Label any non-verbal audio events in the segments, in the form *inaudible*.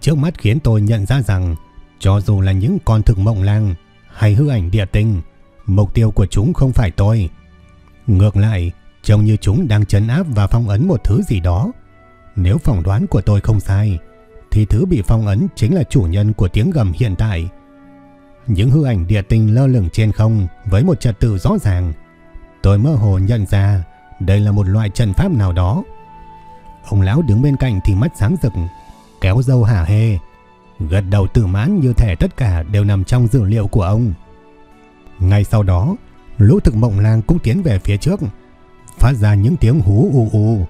Trước mắt khiến tôi nhận ra rằng cho dù là những con thực mộng lang hay hư ảnh địa tinh, mục tiêu của chúng không phải tôi. Ngược lại, trông như chúng đang chấn áp và phong ấn một thứ gì đó. Nếu phỏng đoán của tôi không sai, thì thứ bị phong ấn chính là chủ nhân của tiếng gầm hiện tại. Những hư ảnh địa tinh lơ lửng trên không với một trật tự rõ ràng. Tôi mơ hồ nhận ra đây là một loại trận pháp nào đó. Ông lão đứng bên cạnh thì mắt sáng rực, kéo dâu hả hê, gật đầu tự mãn như thể tất cả đều nằm trong dữ liệu của ông. Ngay sau đó, lũ thực mộng lang cũng tiến về phía trước, phát ra những tiếng hú u u,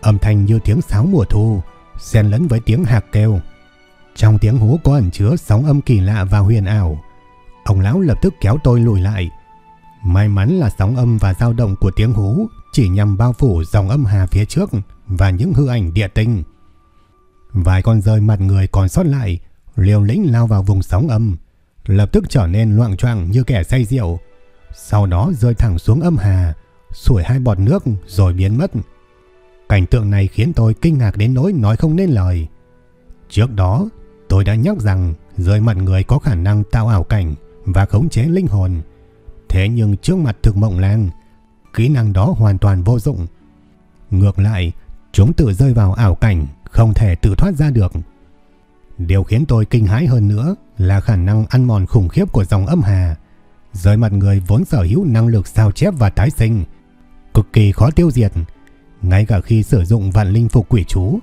âm thanh như tiếng sáo mùa thu, xen lẫn với tiếng hạc kêu. Trong tiếng hú có ẩn chứa sóng âm kỳ lạ và huyền ảo. Ông lão lập tức kéo tôi lùi lại. May mắn là sóng âm và dao động của tiếng hú chỉ nhằm bao phủ dòng âm hà phía trước và những hư ảnh địa tinh. Vài con rơi mặt người còn sót lại, liều lĩnh lao vào vùng sóng âm, lập tức trở nên loạn choạng như kẻ say rượu. Sau đó rơi thẳng xuống âm hà, sủi hai bọt nước rồi biến mất. Cảnh tượng này khiến tôi kinh ngạc đến nỗi nói không nên lời. Trước đó, tôi đã nhắc rằng rơi mặt người có khả năng tạo ảo cảnh và khống chế linh hồn. Thế nhưng trước mặt thực mộng lang, kỹ năng đó hoàn toàn vô dụng. Ngược lại, chúng tự rơi vào ảo cảnh không thể tự thoát ra được. Điều khiến tôi kinh hãi hơn nữa là khả năng ăn mòn khủng khiếp của dòng âm hà. Giới mặt người vốn sở hữu năng lực sao chép và tái sinh, cực kỳ khó tiêu diệt. Ngay cả khi sử dụng vạn linh phục quỷ chú,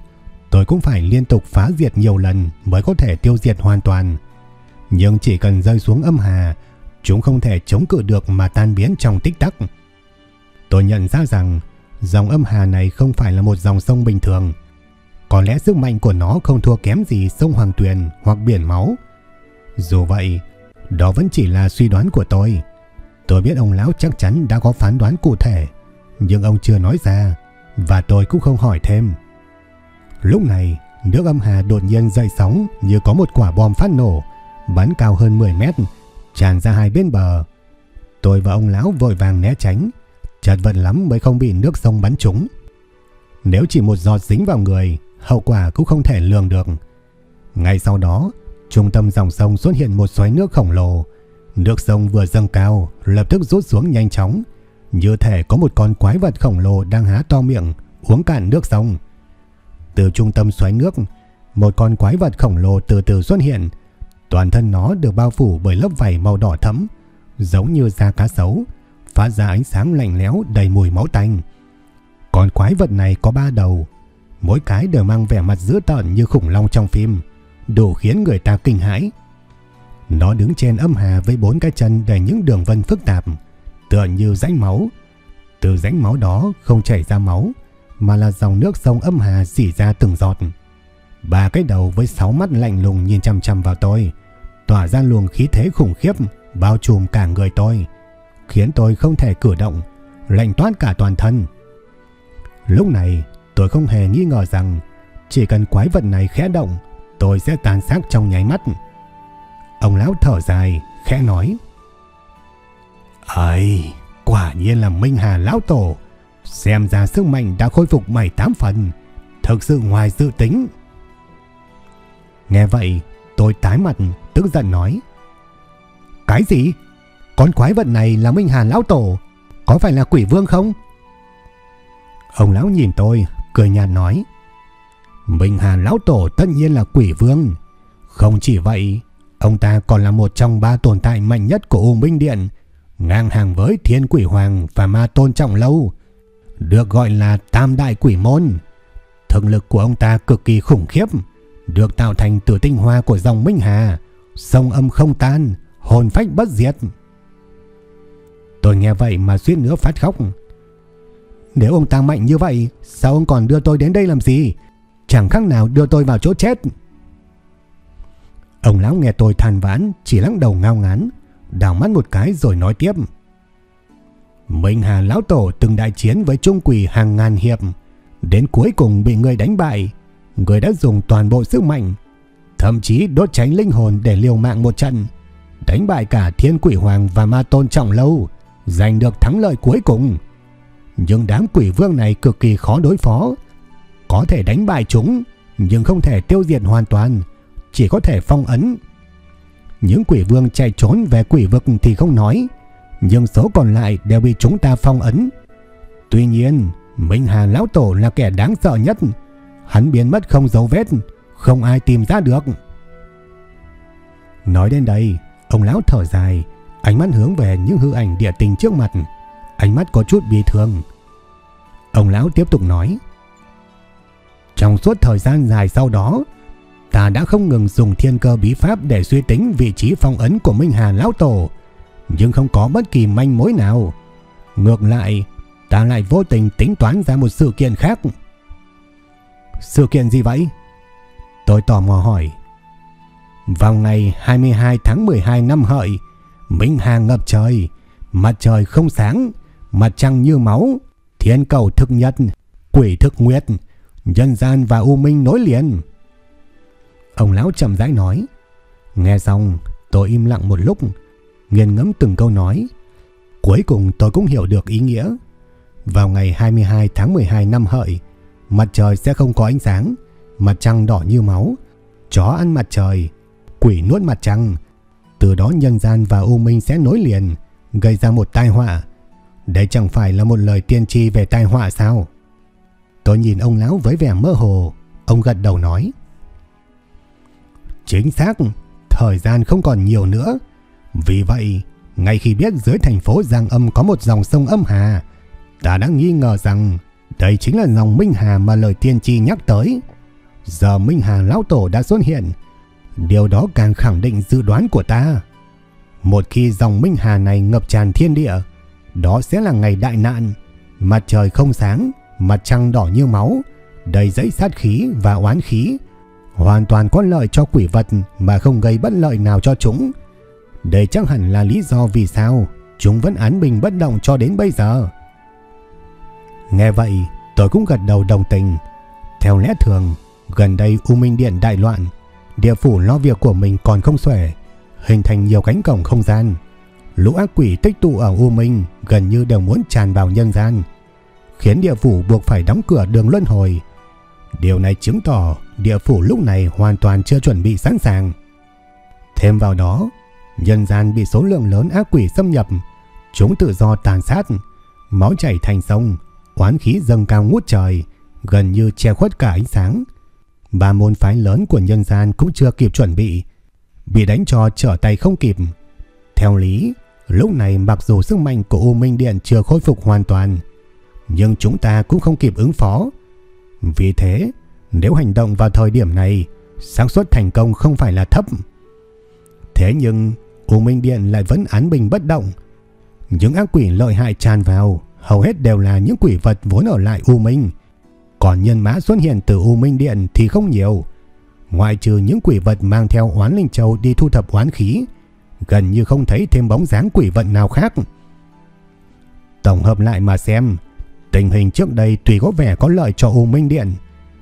tôi cũng phải liên tục phá diệt nhiều lần mới có thể tiêu diệt hoàn toàn. Nhưng chỉ cần rơi xuống âm hà, chúng không thể chống cự được mà tan biến trong tích tắc. Tôi nhận ra rằng dòng âm hà này không phải là một dòng sông bình thường, có lẽ sức mạnh của nó không thua kém gì sông Hoàng Tuyền hoặc biển máu. Dù vậy, đó vẫn chỉ là suy đoán của tôi. Tôi biết ông lão chắc chắn đã có phán đoán cụ thể, nhưng ông chưa nói ra, và tôi cũng không hỏi thêm. Lúc này, nước âm hà đột nhiên dậy sóng như có một quả bom phát nổ, bắn cao hơn 10 mét, tràn ra hai bên bờ. Tôi và ông lão vội vàng né tránh, chật vật lắm mới không bị nước sông bắn trúng. Nếu chỉ một giọt dính vào người, hậu quả cũng không thể lường được. Ngay sau đó, trung tâm dòng sông xuất hiện một xoáy nước khổng lồ. Nước sông vừa dâng cao, lập tức rút xuống nhanh chóng, như thể có một con quái vật khổng lồ đang há to miệng, uống cạn nước sông. Từ trung tâm xoáy nước, một con quái vật khổng lồ từ từ xuất hiện. Toàn thân nó được bao phủ bởi lớp vảy màu đỏ thẫm, giống như da cá sấu, phát ra ánh sáng lạnh lẽo đầy mùi máu tanh. Con quái vật này có ba đầu, mỗi cái đều mang vẻ mặt dữ tợn như khủng long trong phim, đủ khiến người ta kinh hãi. Nó đứng trên âm hà với bốn cái chân đầy những đường vân phức tạp, tựa như rãnh máu. Từ rãnh máu đó không chảy ra máu, mà là dòng nước sông âm hà dỉ ra từng giọt. Ba cái đầu với sáu mắt lạnh lùng nhìn chăm chăm vào tôi, tỏa ra luồng khí thế khủng khiếp bao trùm cả người tôi, khiến tôi không thể cử động, lạnh toát cả toàn thân. Lúc này, Tôi không hề nghi ngờ rằng chỉ cần quái vật này khẽ động, tôi sẽ tàn xác trong nháy mắt. Ông lão thở dài, khẽ nói. Ây, quả nhiên là Minh Hà lão tổ. Xem ra sức mạnh đã khôi phục 7-8 phần. Thực sự ngoài dự tính. Nghe vậy, tôi tái mặt, tức giận nói. Cái gì? Con quái vật này là Minh Hà lão tổ. Có phải là quỷ vương không? Ông lão nhìn tôi, cười nhạt nói. Minh Hà Lão Tổ tất nhiên là quỷ vương. Không chỉ vậy, ông ta còn là một trong ba tồn tại mạnh nhất của U Minh Điện, ngang hàng với Thiên Quỷ Hoàng và Ma Tôn Trọng Lâu, được gọi là Tam Đại Quỷ Môn, Thực lực của ông ta cực kỳ khủng khiếp, được tạo thành từ tinh hoa của dòng Minh Hà, sông âm không tan, hồn phách bất diệt. Tôi nghe vậy mà suýt nữa phát khóc. Nếu ông ta mạnh như vậy, sao ông còn đưa tôi đến đây làm gì? Chẳng khác nào đưa tôi vào chỗ chết. Ông lão nghe tôi than vãn, chỉ lắc đầu ngao ngán, đảo mắt một cái rồi nói tiếp. Minh Hà lão tổ từng đại chiến với trung quỷ hàng ngàn hiệp, đến cuối cùng bị người đánh bại, người đã dùng toàn bộ sức mạnh, thậm chí đốt cháy linh hồn để liều mạng một trận, đánh bại cả Thiên Quỷ Hoàng và Ma Tôn Trọng Lâu, giành được thắng lợi cuối cùng. Nhưng đám quỷ vương này cực kỳ khó đối phó, có thể đánh bại chúng nhưng không thể tiêu diệt hoàn toàn, chỉ có thể phong ấn. Những quỷ vương chạy trốn về quỷ vực thì không nói, nhưng số còn lại đều bị chúng ta phong ấn. Tuy nhiên, Minh Hà Lão Tổ là kẻ đáng sợ nhất. Hắn biến mất không dấu vết, không ai tìm ra được. Nói đến đây, ông lão thở dài, ánh mắt hướng về những hư ảnh địa tình trước mặt. Ánh mắt có chút bi thương. Ông lão tiếp tục nói. Trong suốt thời gian dài sau đó, ta đã không ngừng dùng thiên cơ bí pháp để suy tính vị trí phong ấn của Minh Hà Lão Tổ, nhưng không có bất kỳ manh mối nào. Ngược lại, ta lại vô tình tính toán ra một sự kiện khác. Sự kiện gì vậy? Tôi tò mò hỏi. Vào ngày 22 tháng 12 năm hợi, Minh Hà ngập trời, mặt trời không sáng, mặt trăng như máu, thiên cầu thực nhật, quỷ thực nguyệt, nhân gian và u minh nối liền. Ông lão chậm rãi nói. Nghe xong, tôi im lặng một lúc, nghiền ngẫm từng câu nói. Cuối cùng tôi cũng hiểu được ý nghĩa. Vào ngày 22 tháng 12 năm hợi, mặt trời sẽ không có ánh sáng, mặt trăng đỏ như máu, chó ăn mặt trời, quỷ nuốt mặt trăng. Từ đó nhân gian và u minh sẽ nối liền, gây ra một tai họa. Đấy chẳng phải là một lời tiên tri về tai họa sao? Tôi nhìn ông lão với vẻ mơ hồ, ông gật đầu nói. Chính xác, thời gian không còn nhiều nữa. Vì vậy, ngay khi biết dưới thành phố Giang Âm có một dòng sông âm hà, ta đã nghi ngờ rằng đây chính là dòng Minh Hà mà lời tiên tri nhắc tới. Giờ Minh Hà Lão Tổ đã xuất hiện, điều đó càng khẳng định dự đoán của ta. Một khi dòng Minh Hà này ngập tràn thiên địa, đó sẽ là ngày đại nạn, mặt trời không sáng, mặt trăng đỏ như máu, đầy dãy sát khí và oán khí, hoàn toàn có lợi cho quỷ vật mà không gây bất lợi nào cho chúng. Đây chắc hẳn là lý do vì sao chúng vẫn án bình bất động cho đến bây giờ. Nghe vậy, tôi cũng gật đầu đồng tình. Theo lẽ thường, gần đây U Minh Điện đại loạn, địa phủ lo việc của mình còn không xuể, hình thành nhiều cánh cổng không gian. Lũ ác quỷ tích tụ ở U Minh gần như đều muốn tràn vào nhân gian, khiến địa phủ buộc phải đóng cửa đường luân hồi. Điều này chứng tỏ địa phủ lúc này hoàn toàn chưa chuẩn bị sẵn sàng. Thêm vào đó, nhân gian bị số lượng lớn ác quỷ xâm nhập, chúng tự do tàn sát, máu chảy thành sông, oán khí dâng cao ngút trời, gần như che khuất cả ánh sáng. Ba môn phái lớn của nhân gian cũng chưa kịp chuẩn bị, bị đánh cho trở tay không kịp. Theo lý, lúc này mặc dù sức mạnh của U Minh Điện chưa khôi phục hoàn toàn, nhưng chúng ta cũng không kịp ứng phó. Vì thế, nếu hành động vào thời điểm này, xác suất thành công không phải là thấp. Thế nhưng, U Minh Điện lại vẫn án bình bất động. Những ác quỷ lợi hại tràn vào, hầu hết đều là những quỷ vật vốn ở lại U Minh. Còn nhân mã xuất hiện từ U Minh Điện thì không nhiều. Ngoài trừ những quỷ vật mang theo oán linh châu đi thu thập oán khí, gần như không thấy thêm bóng dáng quỷ vận nào khác. Tổng hợp lại mà xem, tình hình trước đây tùy có vẻ có lợi cho U Minh Điện,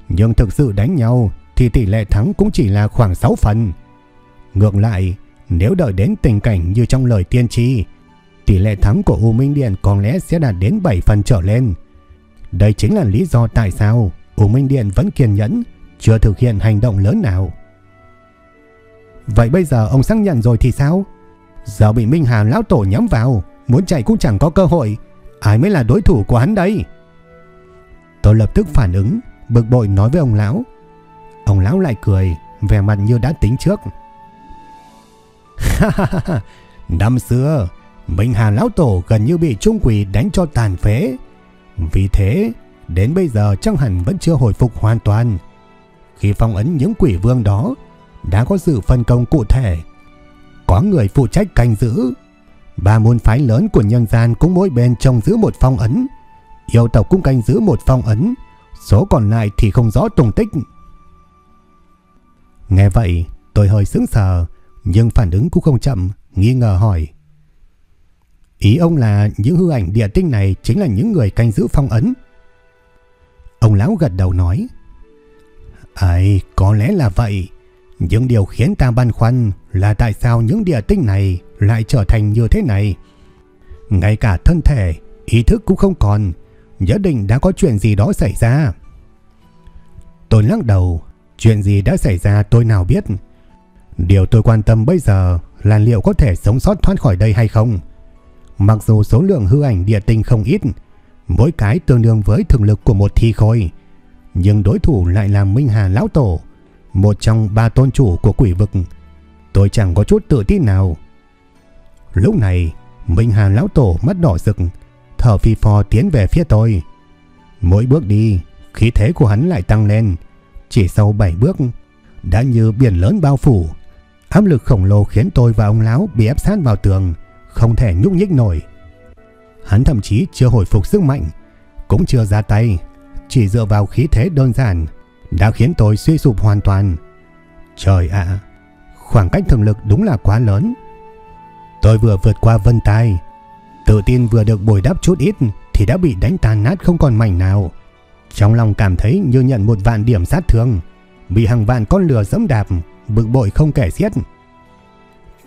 nhưng thực sự đánh nhau thì tỷ lệ thắng cũng chỉ là khoảng 6 phần. Ngược lại, nếu đợi đến tình cảnh như trong lời tiên tri, tỷ lệ thắng của U Minh Điện có lẽ sẽ đạt đến 7 phần trở lên. Đây chính là lý do tại sao U Minh Điện vẫn kiên nhẫn, chưa thực hiện hành động lớn nào. Vậy bây giờ ông xác nhận rồi thì sao? Giờ bị Minh Hà lão tổ nhắm vào, muốn chạy cũng chẳng có cơ hội. Ai mới là đối thủ của hắn đây? Tôi lập tức phản ứng, bực bội nói với ông lão. Ông lão lại cười, vẻ mặt như đã tính trước. *laughs* Năm xưa, Minh Hà lão tổ gần như bị trung quỷ đánh cho tàn phế. Vì thế, đến bây giờ chắc hẳn vẫn chưa hồi phục hoàn toàn. Khi phong ấn những quỷ vương đó, đã có sự phân công cụ thể. Có người phụ trách canh giữ. Ba môn phái lớn của nhân gian cũng mỗi bên trông giữ một phong ấn. Yêu tộc cũng canh giữ một phong ấn. Số còn lại thì không rõ tung tích. Nghe vậy, tôi hơi sững sờ, nhưng phản ứng cũng không chậm, nghi ngờ hỏi. Ý ông là những hư ảnh địa tinh này chính là những người canh giữ phong ấn. Ông lão gật đầu nói. Ấy, có lẽ là vậy. Nhưng điều khiến ta băn khoăn là tại sao những địa tinh này lại trở thành như thế này. Ngay cả thân thể, ý thức cũng không còn. Nhất định đã có chuyện gì đó xảy ra. Tôi lắc đầu. Chuyện gì đã xảy ra tôi nào biết. Điều tôi quan tâm bây giờ là liệu có thể sống sót thoát khỏi đây hay không. Mặc dù số lượng hư ảnh địa tinh không ít, mỗi cái tương đương với thường lực của một thi khôi, nhưng đối thủ lại là Minh Hà Lão Tổ, một trong ba tôn chủ của quỷ vực. Tôi chẳng có chút tự tin nào. Lúc này, Minh Hàn Lão Tổ mắt đỏ rực, thở phi phò tiến về phía tôi. Mỗi bước đi, khí thế của hắn lại tăng lên. Chỉ sau 7 bước, đã như biển lớn bao phủ. Áp lực khổng lồ khiến tôi và ông lão bị ép sát vào tường, không thể nhúc nhích nổi. Hắn thậm chí chưa hồi phục sức mạnh, cũng chưa ra tay, chỉ dựa vào khí thế đơn giản đã khiến tôi suy sụp hoàn toàn. Trời ạ, khoảng cách thực lực đúng là quá lớn. Tôi vừa vượt qua vân tai, tự tin vừa được bồi đắp chút ít thì đã bị đánh tàn nát không còn mảnh nào. Trong lòng cảm thấy như nhận một vạn điểm sát thương, bị hàng vạn con lừa dẫm đạp, bực bội không kể xiết.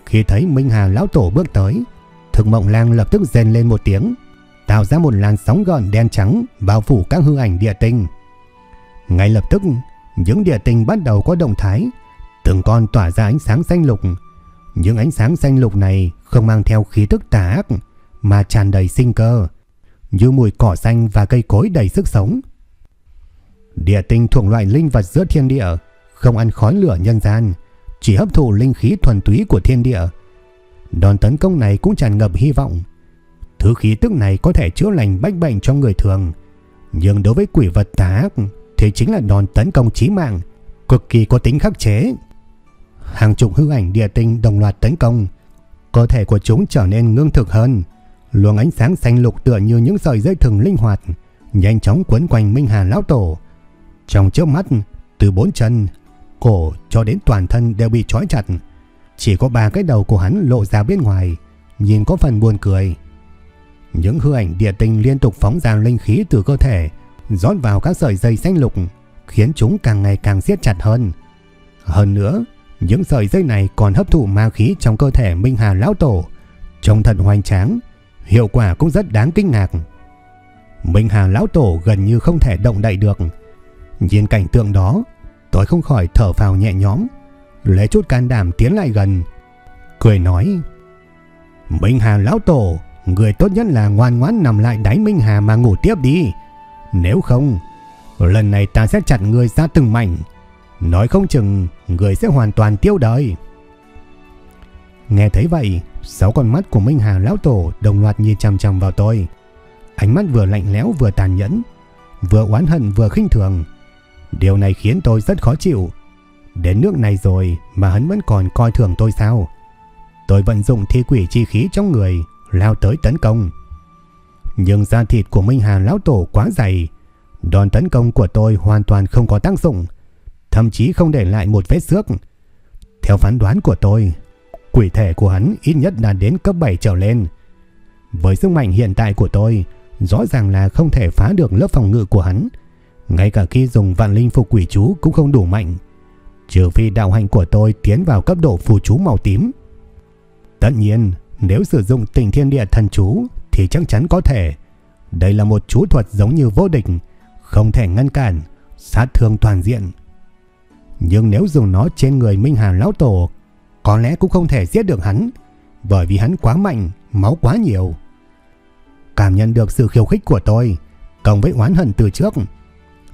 Khi thấy Minh Hà lão tổ bước tới, Thực Mộng Lang lập tức rên lên một tiếng, tạo ra một làn sóng gợn đen trắng bao phủ các hư ảnh địa tinh. Ngay lập tức, những địa tinh bắt đầu có động thái, từng con tỏa ra ánh sáng xanh lục. Những ánh sáng xanh lục này không mang theo khí tức tà ác, mà tràn đầy sinh cơ, như mùi cỏ xanh và cây cối đầy sức sống. Địa tinh thuộc loại linh vật giữa thiên địa, không ăn khói lửa nhân gian, chỉ hấp thụ linh khí thuần túy của thiên địa. Đòn tấn công này cũng tràn ngập hy vọng. Thứ khí tức này có thể chữa lành bách bệnh cho người thường, nhưng đối với quỷ vật tà ác thì chính là đòn tấn công chí mạng, cực kỳ có tính khắc chế. Hàng chục hư ảnh địa tinh đồng loạt tấn công, cơ thể của chúng trở nên ngưng thực hơn, luồng ánh sáng xanh lục tựa như những sợi dây thừng linh hoạt, nhanh chóng quấn quanh Minh Hà lão tổ. Trong chớp mắt, từ bốn chân, cổ cho đến toàn thân đều bị trói chặt. Chỉ có ba cái đầu của hắn lộ ra bên ngoài, nhìn có phần buồn cười. Những hư ảnh địa tinh liên tục phóng ra linh khí từ cơ thể, rót vào các sợi dây xanh lục, khiến chúng càng ngày càng siết chặt hơn. Hơn nữa, những sợi dây này còn hấp thụ ma khí trong cơ thể Minh Hà Lão Tổ, trông thật hoành tráng, hiệu quả cũng rất đáng kinh ngạc. Minh Hà Lão Tổ gần như không thể động đậy được. Nhìn cảnh tượng đó, tôi không khỏi thở phào nhẹ nhõm, lấy chút can đảm tiến lại gần, cười nói: "Minh Hà lão tổ, người tốt nhất là ngoan ngoãn nằm lại đáy Minh Hà mà ngủ tiếp đi, nếu không, lần này ta sẽ chặt người ra từng mảnh, nói không chừng người sẽ hoàn toàn tiêu đời." Nghe thấy vậy, sáu con mắt của Minh Hà lão tổ đồng loạt nhìn chằm chằm vào tôi. Ánh mắt vừa lạnh lẽo vừa tàn nhẫn, vừa oán hận vừa khinh thường. Điều này khiến tôi rất khó chịu. Đến nước này rồi mà hắn vẫn còn coi thường tôi sao? Tôi vận dụng thi quỷ chi khí trong người, lao tới tấn công. Nhưng da thịt của Minh Hà lão tổ quá dày, đòn tấn công của tôi hoàn toàn không có tác dụng, thậm chí không để lại một vết xước. Theo phán đoán của tôi, quỷ thể của hắn ít nhất là đến cấp 7 trở lên. Với sức mạnh hiện tại của tôi, rõ ràng là không thể phá được lớp phòng ngự của hắn. Ngay cả khi dùng vạn linh phục quỷ chú cũng không đủ mạnh. Trừ phi đạo hành của tôi tiến vào cấp độ phù chú màu tím. Tất nhiên, nếu sử dụng tình thiên địa thần chú thì chắc chắn có thể. Đây là một chú thuật giống như vô địch, không thể ngăn cản, sát thương toàn diện. Nhưng nếu dùng nó trên người Minh Hà Lão Tổ, có lẽ cũng không thể giết được hắn, bởi vì hắn quá mạnh, máu quá nhiều. Cảm nhận được sự khiêu khích của tôi, cộng với oán hận từ trước,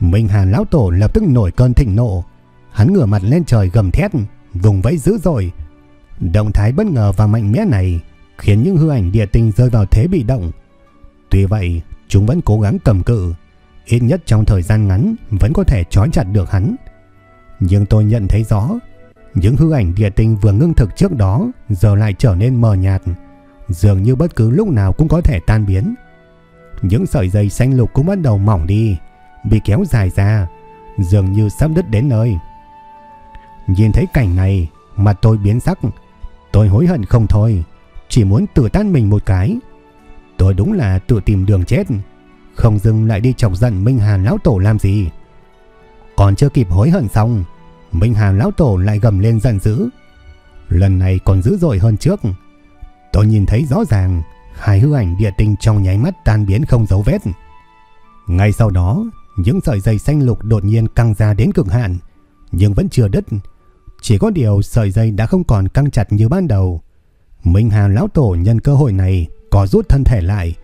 Minh Hà Lão Tổ lập tức nổi cơn thịnh nộ. Hắn ngửa mặt lên trời gầm thét, vùng vẫy dữ dội. Động thái bất ngờ và mạnh mẽ này khiến những hư ảnh địa tinh rơi vào thế bị động. Tuy vậy, chúng vẫn cố gắng cầm cự, ít nhất trong thời gian ngắn vẫn có thể trói chặt được hắn. Nhưng tôi nhận thấy rõ, những hư ảnh địa tinh vừa ngưng thực trước đó giờ lại trở nên mờ nhạt, dường như bất cứ lúc nào cũng có thể tan biến. Những sợi dây xanh lục cũng bắt đầu mỏng đi, bị kéo dài ra, dường như sắp đứt đến nơi. Nhìn thấy cảnh này, mặt tôi biến sắc, tôi hối hận không thôi, chỉ muốn tự tan mình một cái. Tôi đúng là tự tìm đường chết, không dừng lại đi chọc giận Minh Hàn lão tổ làm gì. Còn chưa kịp hối hận xong, Minh Hàn lão tổ lại gầm lên giận dữ. Lần này còn dữ dội hơn trước. Tôi nhìn thấy rõ ràng hai hư ảnh địa tinh trong nháy mắt tan biến không dấu vết. Ngay sau đó, những sợi dây xanh lục đột nhiên căng ra đến cực hạn, nhưng vẫn chưa đứt. Chỉ có điều sợi dây đã không còn căng chặt như ban đầu. Minh Hà lão tổ nhân cơ hội này có rút thân thể lại,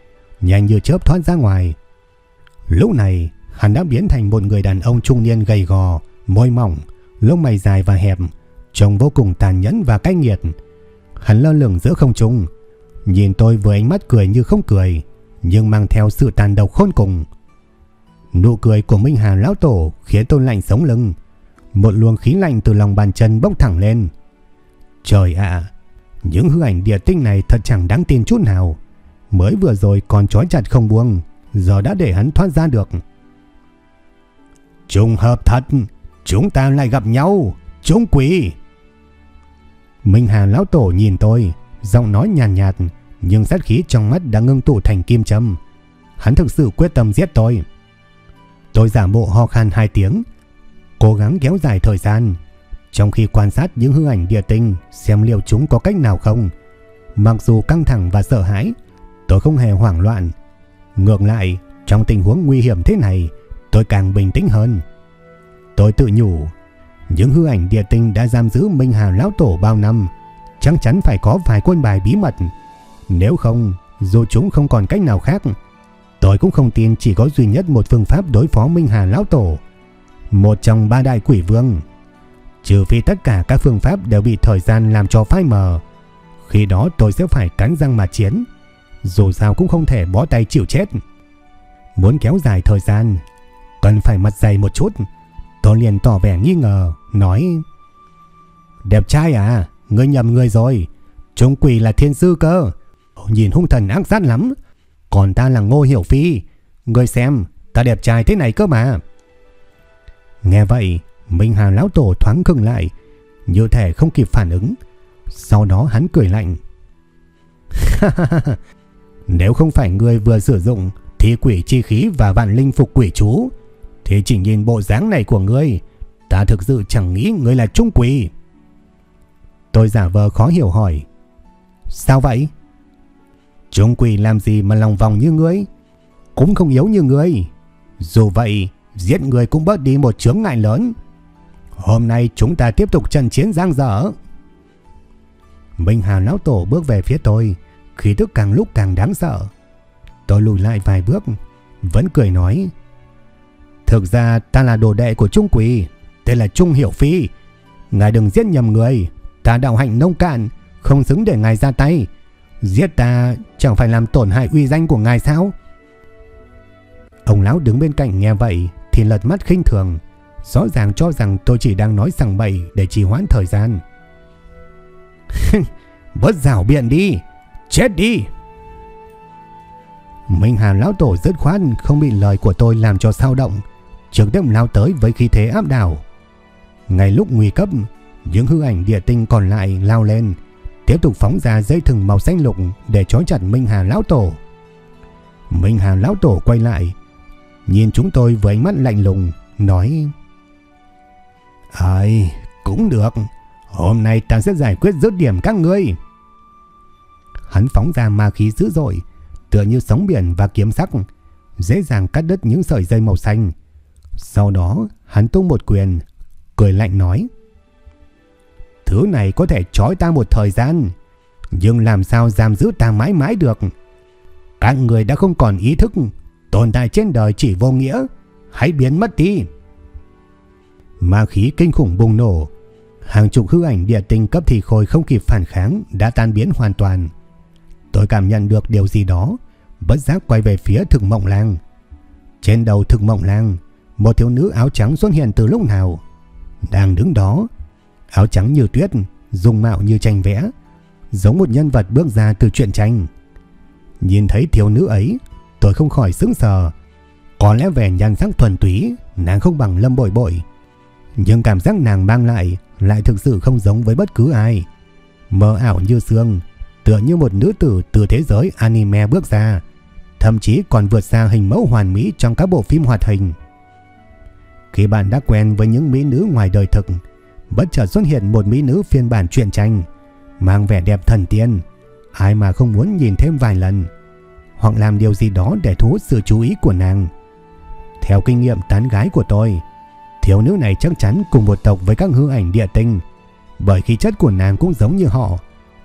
nhanh như chớp thoát ra ngoài. Lúc này, hắn đã biến thành một người đàn ông trung niên gầy gò, môi mỏng, lông mày dài và hẹp, trông vô cùng tàn nhẫn và cay nghiệt. Hắn lơ lửng giữa không trung, nhìn tôi với ánh mắt cười như không cười, nhưng mang theo sự tàn độc khôn cùng. Nụ cười của Minh Hà lão tổ khiến tôi lạnh sống lưng, một luồng khí lạnh từ lòng bàn chân bốc thẳng lên. Trời ạ, những hư ảnh địa tinh này thật chẳng đáng tin chút nào. Mới vừa rồi còn trói chặt không buông, giờ đã để hắn thoát ra được. Trùng hợp thật, chúng ta lại gặp nhau, chúng quỷ. Minh Hà lão tổ nhìn tôi, giọng nói nhàn nhạt, nhạt, nhưng sát khí trong mắt đã ngưng tụ thành kim châm. Hắn thực sự quyết tâm giết tôi. Tôi giả bộ ho khan hai tiếng, cố gắng kéo dài thời gian, trong khi quan sát những hư ảnh địa tinh xem liệu chúng có cách nào không. Mặc dù căng thẳng và sợ hãi, tôi không hề hoảng loạn. Ngược lại, trong tình huống nguy hiểm thế này, tôi càng bình tĩnh hơn. Tôi tự nhủ, những hư ảnh địa tinh đã giam giữ Minh Hà Lão Tổ bao năm, chắc chắn phải có vài quân bài bí mật. Nếu không, dù chúng không còn cách nào khác, tôi cũng không tin chỉ có duy nhất một phương pháp đối phó Minh Hà Lão Tổ. Một trong ba đại quỷ vương. Trừ phi tất cả các phương pháp đều bị thời gian làm cho phai mờ. Khi đó tôi sẽ phải cắn răng mà chiến. Dù sao cũng không thể bó tay chịu chết. Muốn kéo dài thời gian, cần phải mặt dày một chút. Tôi liền tỏ vẻ nghi ngờ, nói Đẹp trai à, ngươi nhầm người rồi. Trung quỷ là thiên sư cơ. Nhìn hung thần ác sát lắm. Còn ta là Ngô Hiểu Phi. Ngươi xem, ta đẹp trai thế này cơ mà. Nghe vậy, Minh Hà Lão Tổ thoáng khựng lại, như thể không kịp phản ứng. Sau đó hắn cười lạnh. *laughs* Nếu không phải ngươi vừa sử dụng thi quỷ chi khí và vạn linh phục quỷ chú, thì chỉ nhìn bộ dáng này của ngươi, ta thực sự chẳng nghĩ ngươi là trung quỷ. Tôi giả vờ khó hiểu hỏi. Sao vậy? Trung quỷ làm gì mà lòng vòng như ngươi? Cũng không yếu như ngươi. Dù vậy, giết người cũng bớt đi một chướng ngại lớn. Hôm nay chúng ta tiếp tục trận chiến giang dở. Minh Hà Lão Tổ bước về phía tôi, khí tức càng lúc càng đáng sợ. Tôi lùi lại vài bước, vẫn cười nói. Thực ra ta là đồ đệ của Trung Quỳ, tên là Trung Hiểu Phi. Ngài đừng giết nhầm người, ta đạo hạnh nông cạn, không xứng để ngài ra tay. Giết ta chẳng phải làm tổn hại uy danh của ngài sao? Ông lão đứng bên cạnh nghe vậy thì lật mắt khinh thường, rõ ràng cho rằng tôi chỉ đang nói sằng bậy để trì hoãn thời gian. *laughs* Bớt rảo biện đi, chết đi. Minh Hà lão tổ rất khoát không bị lời của tôi làm cho sao động, trực tiếp lao tới với khí thế áp đảo. Ngay lúc nguy cấp, những hư ảnh địa tinh còn lại lao lên, tiếp tục phóng ra dây thừng màu xanh lục để trói chặt Minh Hà lão tổ. Minh Hà lão tổ quay lại, nhìn chúng tôi với ánh mắt lạnh lùng, nói: "Ai, cũng được, hôm nay ta sẽ giải quyết dứt điểm các ngươi." Hắn phóng ra ma khí dữ dội, tựa như sóng biển và kiếm sắc, dễ dàng cắt đứt những sợi dây màu xanh. Sau đó, hắn tung một quyền, cười lạnh nói: "Thứ này có thể trói ta một thời gian, nhưng làm sao giam giữ ta mãi mãi được? Các người đã không còn ý thức, tồn tại trên đời chỉ vô nghĩa, hãy biến mất đi." Ma khí kinh khủng bùng nổ, hàng chục hư ảnh địa tinh cấp thì khôi không kịp phản kháng đã tan biến hoàn toàn. Tôi cảm nhận được điều gì đó, bất giác quay về phía thực mộng lang. Trên đầu thực mộng lang, một thiếu nữ áo trắng xuất hiện từ lúc nào. Đang đứng đó, áo trắng như tuyết, dung mạo như tranh vẽ, giống một nhân vật bước ra từ truyện tranh. Nhìn thấy thiếu nữ ấy, tôi không khỏi sững sờ. Có lẽ về nhan sắc thuần túy, nàng không bằng Lâm Bội Bội. Nhưng cảm giác nàng mang lại lại thực sự không giống với bất cứ ai. Mơ ảo như xương, tựa như một nữ tử từ thế giới anime bước ra, thậm chí còn vượt xa hình mẫu hoàn mỹ trong các bộ phim hoạt hình. Khi bạn đã quen với những mỹ nữ ngoài đời thực, bất chợt xuất hiện một mỹ nữ phiên bản truyện tranh, mang vẻ đẹp thần tiên, ai mà không muốn nhìn thêm vài lần, hoặc làm điều gì đó để thu hút sự chú ý của nàng. Theo kinh nghiệm tán gái của tôi, thiếu nữ này chắc chắn cùng một tộc với các hư ảnh địa tinh, bởi khí chất của nàng cũng giống như họ,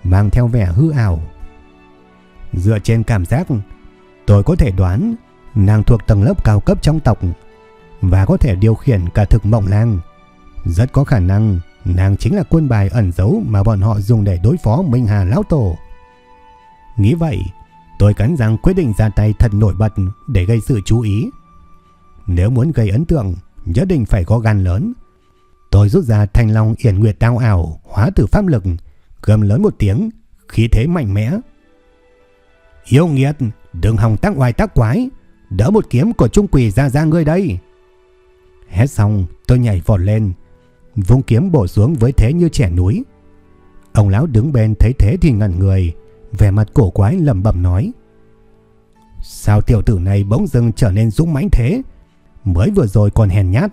mang theo vẻ hư ảo. Dựa trên cảm giác, tôi có thể đoán nàng thuộc tầng lớp cao cấp trong tộc và có thể điều khiển cả thực mộng lang. Rất có khả năng nàng chính là quân bài ẩn giấu mà bọn họ dùng để đối phó Minh Hà Lão Tổ. Nghĩ vậy, tôi cắn răng quyết định ra tay thật nổi bật để gây sự chú ý. Nếu muốn gây ấn tượng, nhất định phải có gan lớn. Tôi rút ra thanh long yển nguyệt đao ảo, hóa tử pháp lực, gầm lớn một tiếng, khí thế mạnh mẽ. Yêu nghiệt, đừng hòng tác oai tác quái, đỡ một kiếm của trung quỷ ra ra ngươi đây. Hét xong, tôi nhảy vọt lên, vung kiếm bổ xuống với thế như trẻ núi. Ông lão đứng bên thấy thế thì ngẩn người, vẻ mặt cổ quái lẩm bẩm nói: "Sao tiểu tử này bỗng dưng trở nên dũng mãnh thế? Mới vừa rồi còn hèn nhát,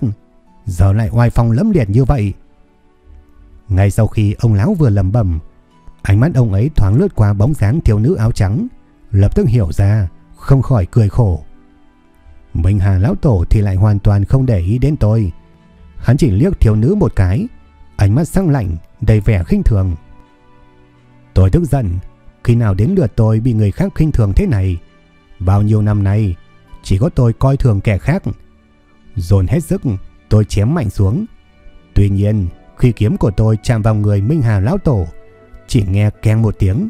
giờ lại oai phong lẫm liệt như vậy." Ngay sau khi ông lão vừa lẩm bẩm, ánh mắt ông ấy thoáng lướt qua bóng dáng thiếu nữ áo trắng, lập tức hiểu ra, không khỏi cười khổ. Minh Hà lão tổ thì lại hoàn toàn không để ý đến tôi. Hắn chỉ liếc thiếu nữ một cái, ánh mắt sắc lạnh, đầy vẻ khinh thường. Tôi tức giận, khi nào đến lượt tôi bị người khác khinh thường thế này? Bao nhiêu năm nay, chỉ có tôi coi thường kẻ khác. Dồn hết sức, tôi chém mạnh xuống. Tuy nhiên, khi kiếm của tôi chạm vào người Minh Hà lão tổ, chỉ nghe keng một tiếng,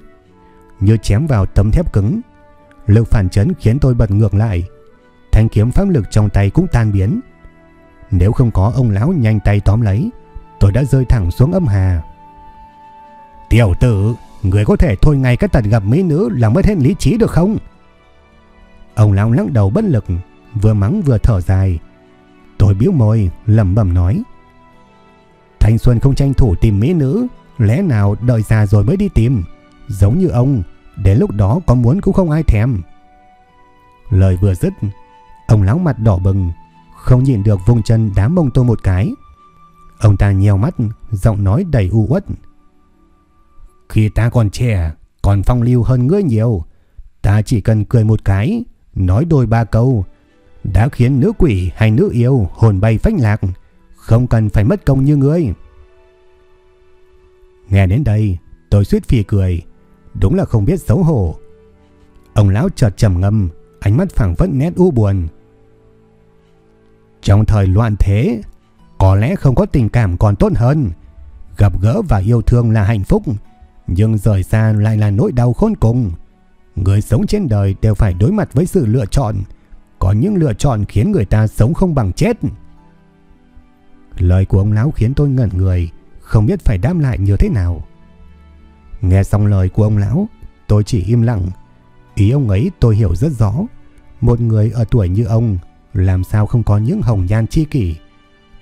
như chém vào tấm thép cứng. Lực phản chấn khiến tôi bật ngược lại, thanh kiếm pháp lực trong tay cũng tan biến. Nếu không có ông lão nhanh tay tóm lấy, tôi đã rơi thẳng xuống âm hà. Tiểu tử, người có thể thôi ngay cái tật gặp mỹ nữ là mất hết lý trí được không? Ông lão lắc đầu bất lực, vừa mắng vừa thở dài. Tôi biểu môi, lẩm bẩm nói. Thanh Xuân không tranh thủ tìm mỹ nữ, lẽ nào đợi già rồi mới đi tìm. Giống như ông, đến lúc đó có muốn cũng không ai thèm. Lời vừa dứt, Ông lão mặt đỏ bừng, không nhìn được vùng chân đá mông tôi một cái. Ông ta nhèo mắt, giọng nói đầy u uất. Khi ta còn trẻ, còn phong lưu hơn ngươi nhiều, ta chỉ cần cười một cái, nói đôi ba câu, đã khiến nữ quỷ hay nữ yêu hồn bay phách lạc, không cần phải mất công như ngươi. Nghe đến đây, tôi suýt phì cười, đúng là không biết xấu hổ. Ông lão chợt trầm ngâm, ánh mắt phẳng phất nét u buồn. Trong thời loạn thế, có lẽ không có tình cảm còn tốt hơn. Gặp gỡ và yêu thương là hạnh phúc, nhưng rời xa lại là nỗi đau khôn cùng. Người sống trên đời đều phải đối mặt với sự lựa chọn. Có những lựa chọn khiến người ta sống không bằng chết. Lời của ông lão khiến tôi ngẩn người, không biết phải đáp lại như thế nào. Nghe xong lời của ông lão, tôi chỉ im lặng. Ý ông ấy tôi hiểu rất rõ. Một người ở tuổi như ông làm sao không có những hồng nhan chi kỷ.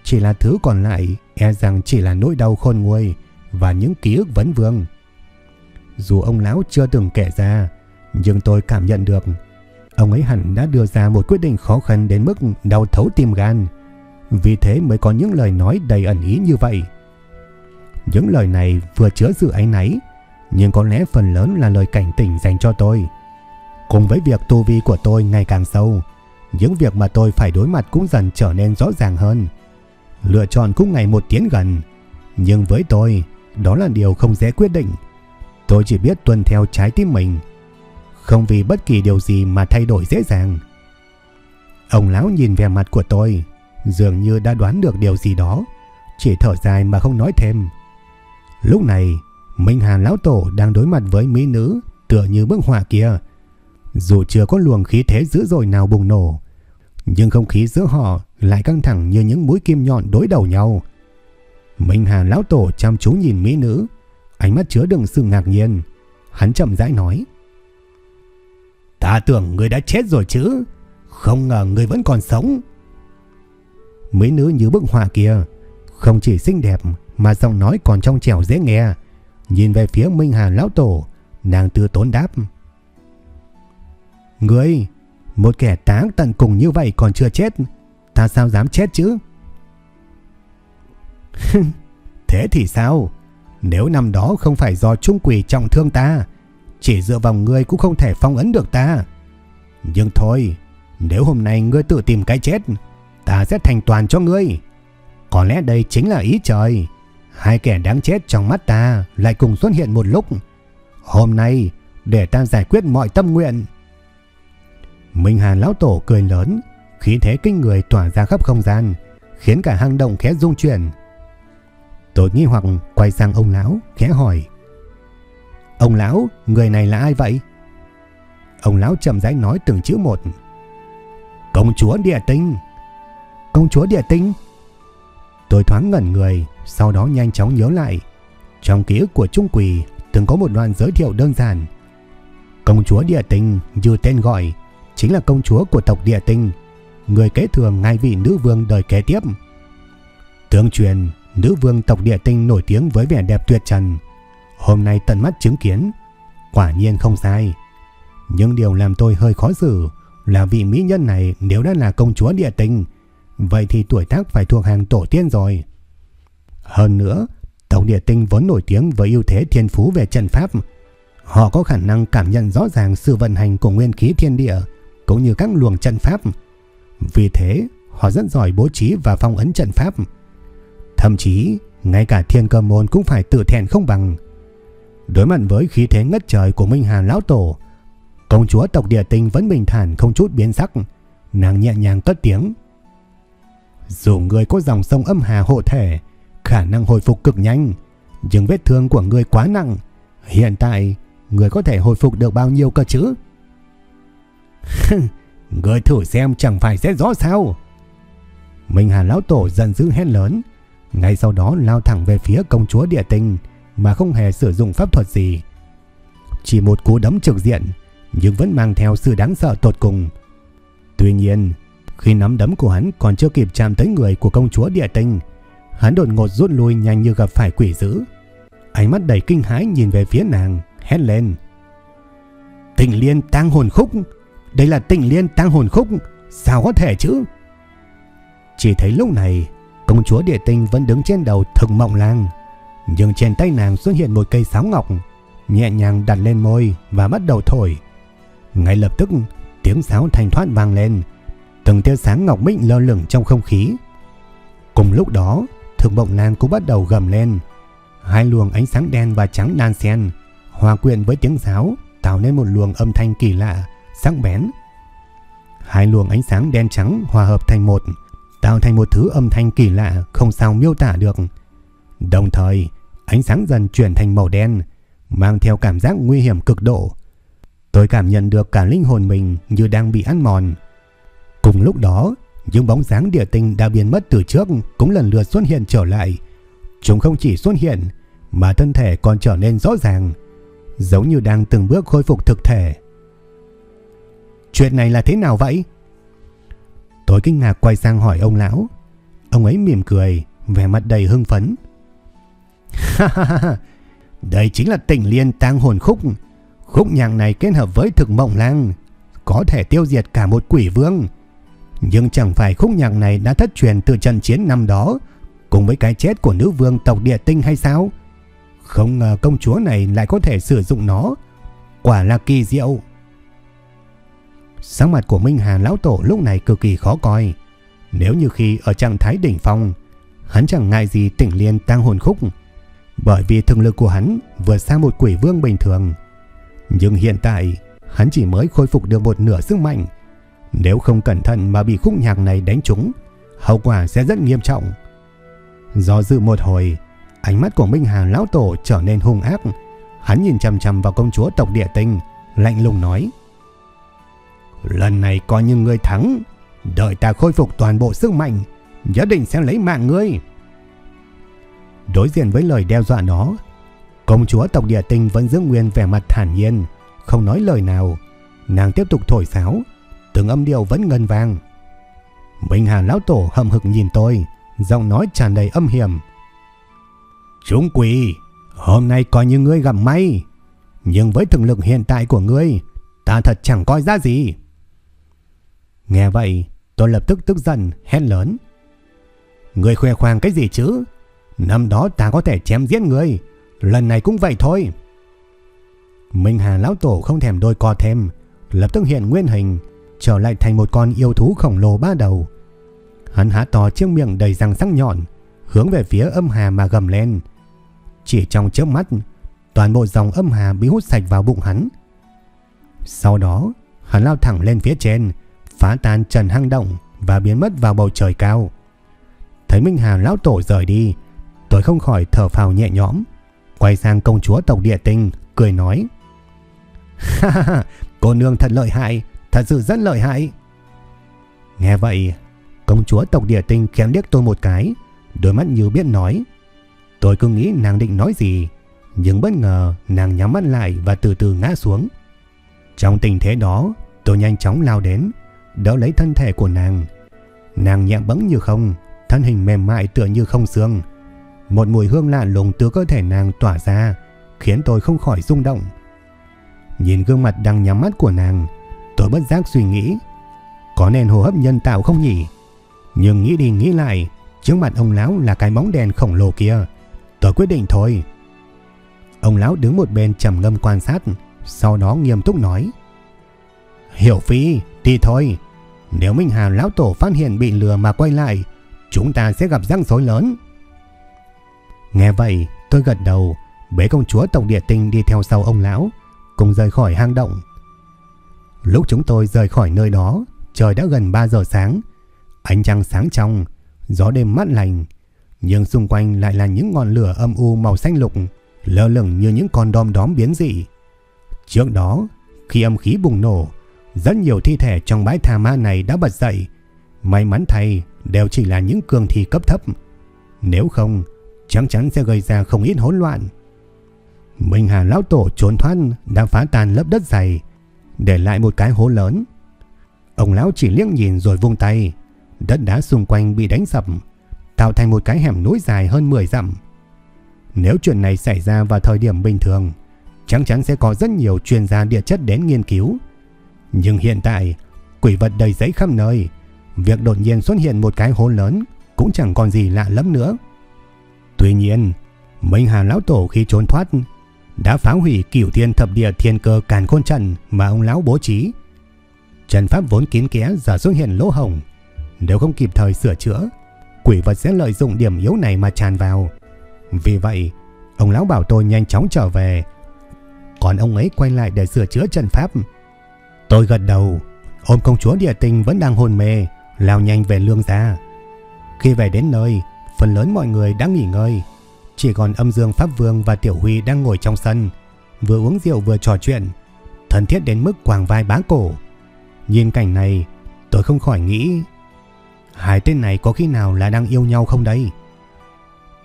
Chỉ là thứ còn lại e rằng chỉ là nỗi đau khôn nguôi và những ký ức vấn vương. Dù ông lão chưa từng kể ra, nhưng tôi cảm nhận được ông ấy hẳn đã đưa ra một quyết định khó khăn đến mức đau thấu tim gan. Vì thế mới có những lời nói đầy ẩn ý như vậy. Những lời này vừa chứa sự áy náy, nhưng có lẽ phần lớn là lời cảnh tỉnh dành cho tôi. Cùng với việc tu vi của tôi ngày càng sâu, những việc mà tôi phải đối mặt cũng dần trở nên rõ ràng hơn. Lựa chọn cũng ngày một tiến gần, nhưng với tôi, đó là điều không dễ quyết định. Tôi chỉ biết tuân theo trái tim mình, không vì bất kỳ điều gì mà thay đổi dễ dàng. Ông lão nhìn vẻ mặt của tôi, dường như đã đoán được điều gì đó, chỉ thở dài mà không nói thêm. Lúc này, Minh Hàn lão tổ đang đối mặt với mỹ nữ tựa như bức họa kia, dù chưa có luồng khí thế dữ dội nào bùng nổ, Nhưng không khí giữa họ lại căng thẳng như những mũi kim nhọn đối đầu nhau. Minh Hàn lão tổ chăm chú nhìn mỹ nữ, ánh mắt chứa đựng sự ngạc nhiên. Hắn chậm rãi nói. Ta tưởng người đã chết rồi chứ, không ngờ người vẫn còn sống. Mấy nữ như bức họa kia, không chỉ xinh đẹp mà giọng nói còn trong trẻo dễ nghe. Nhìn về phía Minh Hà lão tổ, nàng tư tốn đáp. Ngươi, một kẻ táng tận cùng như vậy còn chưa chết, ta sao dám chết chứ? *laughs* Thế thì sao? Nếu năm đó không phải do trung quỷ trọng thương ta, chỉ dựa vào ngươi cũng không thể phong ấn được ta. Nhưng thôi, nếu hôm nay ngươi tự tìm cái chết, ta sẽ thành toàn cho ngươi. Có lẽ đây chính là ý trời. Hai kẻ đáng chết trong mắt ta lại cùng xuất hiện một lúc. Hôm nay, để ta giải quyết mọi tâm nguyện. Minh Hàn lão tổ cười lớn, khí thế kinh người tỏa ra khắp không gian, khiến cả hang động khẽ rung chuyển. Tôi nghi hoặc quay sang ông lão, khẽ hỏi. Ông lão, người này là ai vậy? Ông lão chậm rãi nói từng chữ một. Công chúa địa tinh. Công chúa địa tinh? Tôi thoáng ngẩn người, sau đó nhanh chóng nhớ lại. Trong ký ức của Trung Quỳ từng có một đoạn giới thiệu đơn giản. Công chúa địa tinh như tên gọi, chính là công chúa của tộc địa tinh, người kế thừa ngai vị nữ vương đời kế tiếp. Tương truyền, nữ vương tộc địa tinh nổi tiếng với vẻ đẹp tuyệt trần. Hôm nay tận mắt chứng kiến, quả nhiên không sai. Nhưng điều làm tôi hơi khó xử là vị mỹ nhân này nếu đã là công chúa địa tinh, vậy thì tuổi tác phải thuộc hàng tổ tiên rồi. Hơn nữa, tộc địa tinh vốn nổi tiếng với ưu thế thiên phú về trận pháp. Họ có khả năng cảm nhận rõ ràng sự vận hành của nguyên khí thiên địa cũng như các luồng trận pháp. Vì thế, họ rất giỏi bố trí và phong ấn trận pháp. Thậm chí, ngay cả thiên cơ môn cũng phải tự thẹn không bằng. Đối mặt với khí thế ngất trời của Minh Hà Lão Tổ, công chúa tộc địa tinh vẫn bình thản không chút biến sắc. Nàng nhẹ nhàng cất tiếng. Dù người có dòng sông âm hà hộ thể, khả năng hồi phục cực nhanh, nhưng vết thương của người quá nặng. Hiện tại, người có thể hồi phục được bao nhiêu cơ chứ? *laughs* người thử xem chẳng phải sẽ rõ sao. Minh Hà Lão Tổ giận dữ hét lớn, ngay sau đó lao thẳng về phía công chúa địa tinh mà không hề sử dụng pháp thuật gì. Chỉ một cú đấm trực diện nhưng vẫn mang theo sự đáng sợ tột cùng. Tuy nhiên, khi nắm đấm của hắn còn chưa kịp chạm tới người của công chúa địa tinh, hắn đột ngột rút lui nhanh như gặp phải quỷ dữ. Ánh mắt đầy kinh hãi nhìn về phía nàng, hét lên. Tình liên tang hồn khúc, đây là tình liên tang hồn khúc, sao có thể chứ? Chỉ thấy lúc này, công chúa địa tinh vẫn đứng trên đầu thực mộng lang, nhưng trên tay nàng xuất hiện một cây sáo ngọc, nhẹ nhàng đặt lên môi và bắt đầu thổi. Ngay lập tức, tiếng sáo thanh thoát vang lên, từng tia sáng ngọc bích lơ lửng trong không khí. Cùng lúc đó, Thượng bộng lang cũng bắt đầu gầm lên. Hai luồng ánh sáng đen và trắng đan xen, hòa quyện với tiếng sáo, tạo nên một luồng âm thanh kỳ lạ, sắc bén. Hai luồng ánh sáng đen trắng hòa hợp thành một, tạo thành một thứ âm thanh kỳ lạ không sao miêu tả được. Đồng thời, ánh sáng dần chuyển thành màu đen, mang theo cảm giác nguy hiểm cực độ. Tôi cảm nhận được cả linh hồn mình như đang bị ăn mòn. Cùng lúc đó, những bóng dáng địa tinh đã biến mất từ trước cũng lần lượt xuất hiện trở lại. Chúng không chỉ xuất hiện, mà thân thể còn trở nên rõ ràng, giống như đang từng bước khôi phục thực thể. Chuyện này là thế nào vậy? Tôi kinh ngạc quay sang hỏi ông lão. Ông ấy mỉm cười, vẻ mặt đầy hưng phấn. *laughs* Đây chính là tỉnh liên tang hồn khúc. Khúc nhạc này kết hợp với thực mộng lang, có thể tiêu diệt cả một quỷ vương. Nhưng chẳng phải khúc nhạc này đã thất truyền từ trận chiến năm đó, cùng với cái chết của nữ vương tộc địa tinh hay sao? Không ngờ công chúa này lại có thể sử dụng nó. Quả là kỳ diệu. Sáng mặt của Minh Hà Lão Tổ lúc này cực kỳ khó coi. Nếu như khi ở trạng thái đỉnh phong, hắn chẳng ngại gì tỉnh liên tăng hồn khúc. Bởi vì thực lực của hắn vượt xa một quỷ vương bình thường. Nhưng hiện tại, hắn chỉ mới khôi phục được một nửa sức mạnh. Nếu không cẩn thận mà bị khúc nhạc này đánh trúng, hậu quả sẽ rất nghiêm trọng. Do dự một hồi, ánh mắt của Minh Hà Lão Tổ trở nên hung ác. Hắn nhìn chầm chầm vào công chúa tộc địa tinh, lạnh lùng nói. Lần này coi như ngươi thắng, Đợi ta khôi phục toàn bộ sức mạnh, nhất định sẽ lấy mạng ngươi. Đối diện với lời đe dọa đó, công chúa tộc địa tinh vẫn giữ nguyên vẻ mặt thản nhiên, không nói lời nào. Nàng tiếp tục thổi sáo, từng âm điệu vẫn ngân vang. Minh Hà lão tổ hậm hực nhìn tôi, giọng nói tràn đầy âm hiểm. Chúng quỷ, hôm nay coi như ngươi gặp may, nhưng với thực lực hiện tại của ngươi, ta thật chẳng coi ra gì. Nghe vậy, tôi lập tức tức giận, hét lớn. Ngươi khoe khoang cái gì chứ? Năm đó ta có thể chém giết người lần này cũng vậy thôi. Minh Hà lão tổ không thèm đôi co thêm, lập tức hiện nguyên hình, trở lại thành một con yêu thú khổng lồ ba đầu. Hắn há to chiếc miệng đầy răng sắc nhọn, hướng về phía âm hà mà gầm lên. Chỉ trong chớp mắt, toàn bộ dòng âm hà bị hút sạch vào bụng hắn. Sau đó, hắn lao thẳng lên phía trên, phá tan trần hang động và biến mất vào bầu trời cao. Thấy Minh Hà lão tổ rời đi, tôi không khỏi thở phào nhẹ nhõm, quay sang công chúa tộc địa tinh, cười nói. *laughs* Ha ha ha, cô nương thật lợi hại, thật sự rất lợi hại. Nghe vậy, công chúa tộc địa tinh kém liếc tôi một cái, đôi mắt như biết nói. Tôi cứ nghĩ nàng định nói gì, nhưng bất ngờ nàng nhắm mắt lại và từ từ ngã xuống. Trong tình thế đó, tôi nhanh chóng lao đến, đỡ lấy thân thể của nàng. Nàng nhẹ bẫng như không, thân hình mềm mại tựa như không xương. Một mùi hương lạ lùng từ cơ thể nàng tỏa ra, khiến tôi không khỏi rung động. Nhìn gương mặt đang nhắm mắt của nàng, tôi bất giác suy nghĩ, có nên hô hấp nhân tạo không nhỉ? Nhưng nghĩ đi nghĩ lại, trước mặt ông lão là cái bóng đèn khổng lồ kia. Tôi quyết định thôi. Ông lão đứng một bên trầm ngâm quan sát, sau đó nghiêm túc nói. Hiểu Phi, đi thôi. Nếu Minh Hà lão tổ phát hiện bị lừa mà quay lại, chúng ta sẽ gặp rắc rối lớn. Nghe vậy, tôi gật đầu, bế công chúa tộc địa tinh đi theo sau ông lão, cùng rời khỏi hang động. Lúc chúng tôi rời khỏi nơi đó, trời đã gần 3 giờ sáng. Ánh trăng sáng trong, gió đêm mát lành, nhưng xung quanh lại là những ngọn lửa âm u màu xanh lục, lơ lửng như những con đom đóm biến dị. Trước đó, khi âm khí bùng nổ, rất nhiều thi thể trong bãi tha ma này đã bật dậy. May mắn thay đều chỉ là những cường thi cấp thấp. Nếu không, chắc chắn sẽ gây ra không ít hỗn loạn. Minh Hà Lão Tổ trốn thoát đang phá tan lớp đất dày, để lại một cái hố lớn. Ông Lão chỉ liếc nhìn rồi vung tay, đất đá xung quanh bị đánh sập, tạo thành một cái hẻm núi dài hơn 10 dặm. Nếu chuyện này xảy ra vào thời điểm bình thường, chắc chắn sẽ có rất nhiều chuyên gia địa chất đến nghiên cứu. Nhưng hiện tại, quỷ vật đầy giấy khắp nơi, việc đột nhiên xuất hiện một cái hố lớn cũng chẳng còn gì lạ lắm nữa. Tuy nhiên, Minh Hà Lão Tổ khi trốn thoát đã phá hủy cửu thiên thập địa thiên cơ càn khôn trận mà ông lão bố trí. Trận pháp vốn kín kẽ giờ xuất hiện lỗ hồng. Nếu không kịp thời sửa chữa, quỷ vật sẽ lợi dụng điểm yếu này mà tràn vào. Vì vậy, ông lão bảo tôi nhanh chóng trở về. Còn ông ấy quay lại để sửa chữa trận pháp. Tôi gật đầu, ôm công chúa địa tinh vẫn đang hôn mê, lao nhanh về lương gia. Khi về đến nơi, phần lớn mọi người đã nghỉ ngơi. Chỉ còn âm dương Pháp Vương và Tiểu Huy đang ngồi trong sân, vừa uống rượu vừa trò chuyện, thân thiết đến mức quàng vai bá cổ. Nhìn cảnh này, tôi không khỏi nghĩ, hai tên này có khi nào là đang yêu nhau không đây?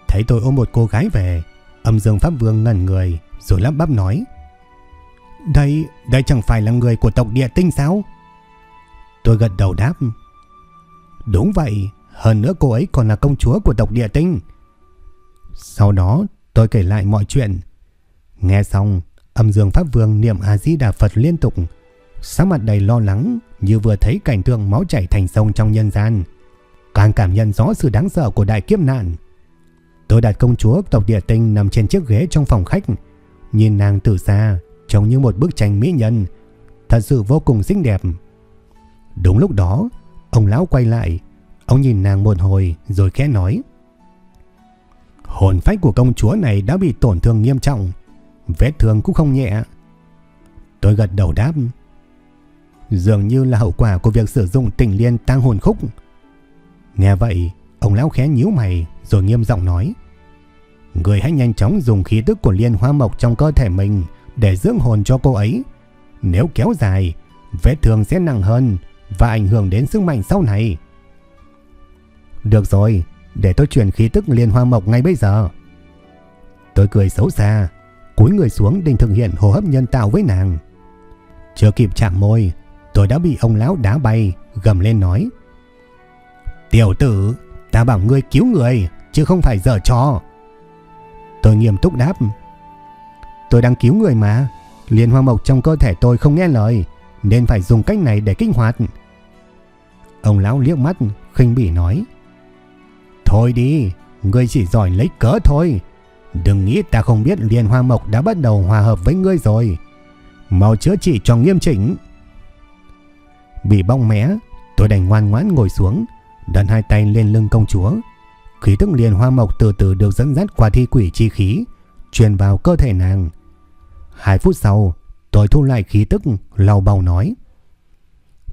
Thấy tôi ôm một cô gái về, âm dương Pháp Vương ngẩn người, rồi lắp bắp nói. Đây, đây chẳng phải là người của tộc địa tinh sao? Tôi gật đầu đáp. Đúng vậy, hơn nữa cô ấy còn là công chúa của tộc địa tinh. Sau đó tôi kể lại mọi chuyện. Nghe xong, âm dương Pháp Vương niệm A-di-đà Phật liên tục. Sắc mặt đầy lo lắng như vừa thấy cảnh tượng máu chảy thành sông trong nhân gian. Càng cảm nhận rõ sự đáng sợ của đại kiếp nạn. Tôi đặt công chúa tộc địa tinh nằm trên chiếc ghế trong phòng khách. Nhìn nàng từ xa, trông như một bức tranh mỹ nhân. Thật sự vô cùng xinh đẹp. Đúng lúc đó, ông lão quay lại. Ông nhìn nàng một hồi rồi khẽ nói. Hồn phách của công chúa này đã bị tổn thương nghiêm trọng. Vết thương cũng không nhẹ. Tôi gật đầu đáp. Dường như là hậu quả của việc sử dụng tình liên tăng hồn khúc. Nghe vậy, ông lão khẽ nhíu mày rồi nghiêm giọng nói. Người hãy nhanh chóng dùng khí tức của liên hoa mộc trong cơ thể mình để dưỡng hồn cho cô ấy. Nếu kéo dài, vết thương sẽ nặng hơn và ảnh hưởng đến sức mạnh sau này. Được rồi, để tôi truyền khí tức liên hoa mộc ngay bây giờ. Tôi cười xấu xa, cúi người xuống định thực hiện hô hấp nhân tạo với nàng. Chưa kịp chạm môi, tôi đã bị ông lão đá bay, gầm lên nói. Tiểu tử, ta bảo ngươi cứu người, chứ không phải dở trò. Tôi nghiêm túc đáp. Tôi đang cứu người mà, liên hoa mộc trong cơ thể tôi không nghe lời, nên phải dùng cách này để kích hoạt. Ông lão liếc mắt, khinh bỉ nói. Thôi đi, ngươi chỉ giỏi lấy cớ thôi. Đừng nghĩ ta không biết liên hoa mộc đã bắt đầu hòa hợp với ngươi rồi. Mau chữa trị cho nghiêm chỉnh. Bị bong mé, tôi đành ngoan ngoãn ngồi xuống, đặt hai tay lên lưng công chúa. Khí tức liền hoa mộc từ từ được dẫn dắt qua thi quỷ chi khí, truyền vào cơ thể nàng. Hai phút sau, tôi thu lại khí tức, lau bầu nói.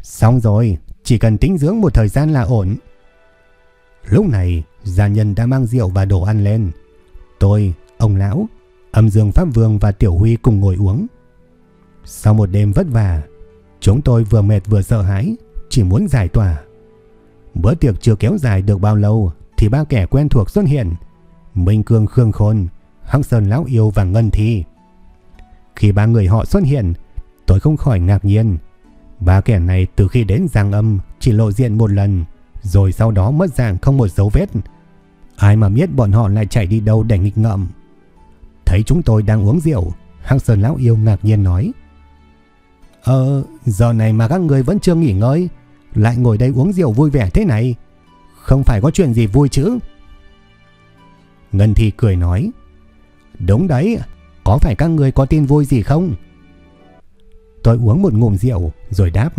Xong rồi, chỉ cần tính dưỡng một thời gian là ổn. Lúc này, gia nhân đã mang rượu và đồ ăn lên. Tôi, ông lão, âm dương Pháp Vương và Tiểu Huy cùng ngồi uống. Sau một đêm vất vả, chúng tôi vừa mệt vừa sợ hãi, chỉ muốn giải tỏa. Bữa tiệc chưa kéo dài được bao lâu thì ba kẻ quen thuộc xuất hiện. Minh Cương Khương Khôn, Hắc Sơn Lão Yêu và Ngân Thi. Khi ba người họ xuất hiện, tôi không khỏi ngạc nhiên. Ba kẻ này từ khi đến Giang Âm chỉ lộ diện một lần, rồi sau đó mất dạng không một dấu vết. Ai mà biết bọn họ lại chạy đi đâu để nghịch ngợm. Thấy chúng tôi đang uống rượu, Hắc Sơn Lão Yêu ngạc nhiên nói. Ờ, giờ này mà các người vẫn chưa nghỉ ngơi, lại ngồi đây uống rượu vui vẻ thế này. Không phải có chuyện gì vui chứ? Ngân Thi cười nói. Đúng đấy, có phải các người có tin vui gì không? Tôi uống một ngụm rượu rồi đáp.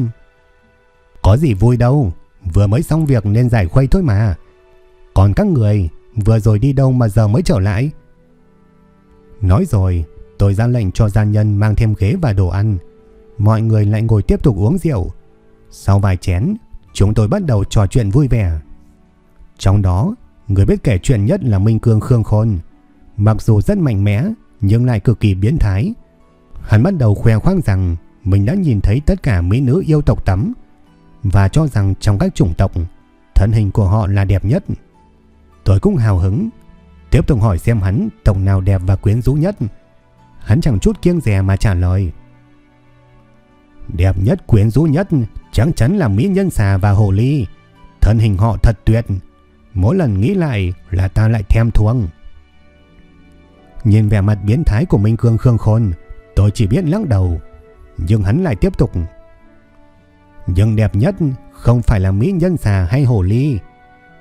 Có gì vui đâu, vừa mới xong việc nên giải khuây thôi mà. Còn các người vừa rồi đi đâu mà giờ mới trở lại? Nói rồi, tôi ra lệnh cho gia nhân mang thêm ghế và đồ ăn. Mọi người lại ngồi tiếp tục uống rượu. Sau vài chén, chúng tôi bắt đầu trò chuyện vui vẻ. Trong đó, người biết kể chuyện nhất là Minh Cương Khương Khôn. Mặc dù rất mạnh mẽ, nhưng lại cực kỳ biến thái. Hắn bắt đầu khoe khoang rằng mình đã nhìn thấy tất cả mỹ nữ yêu tộc tắm và cho rằng trong các chủng tộc, thân hình của họ là đẹp nhất. Tôi cũng hào hứng, tiếp tục hỏi xem hắn tộc nào đẹp và quyến rũ nhất. Hắn chẳng chút kiêng dè mà trả lời. Đẹp nhất quyến rũ nhất chắc chắn là mỹ nhân xà và hồ ly. Thân hình họ thật tuyệt. Mỗi lần nghĩ lại là ta lại thèm thuông. Nhìn vẻ mặt biến thái của Minh Cương Khương Khôn, tôi chỉ biết lắc đầu. Nhưng hắn lại tiếp tục. Nhưng đẹp nhất không phải là mỹ nhân xà hay hồ ly,